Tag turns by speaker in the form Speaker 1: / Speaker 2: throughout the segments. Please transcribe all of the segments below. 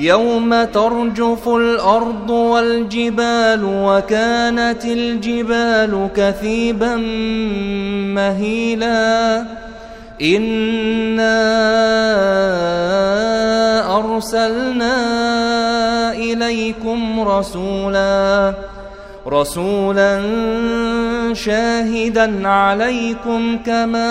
Speaker 1: يوم ترجف الأرض والجبال وكانت الجبال كثيبا مهيلا. إنا أرسلنا إليكم رسولا رسولا شاهدا عليكم كما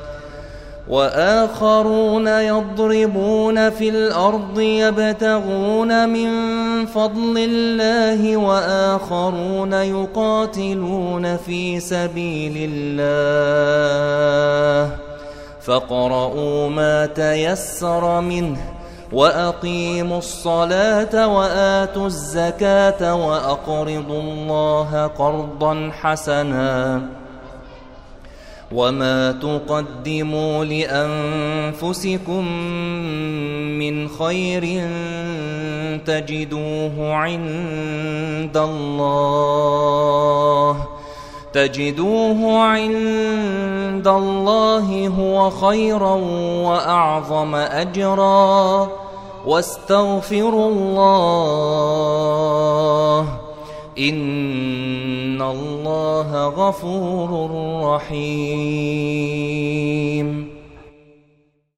Speaker 1: وآخرون يضربون في الأرض يبتغون من فضل الله وآخرون يقاتلون في سبيل الله فاقرؤوا ما تيسر منه وأقيموا الصلاة وآتوا الزكاة وأقرضوا الله قرضا حسنا وما تقدموا لأنفسكم من خير تجدوه عند الله تجدوه عند الله هو خيرا وأعظم أجرا واستغفروا الله إن الله غفور رحيم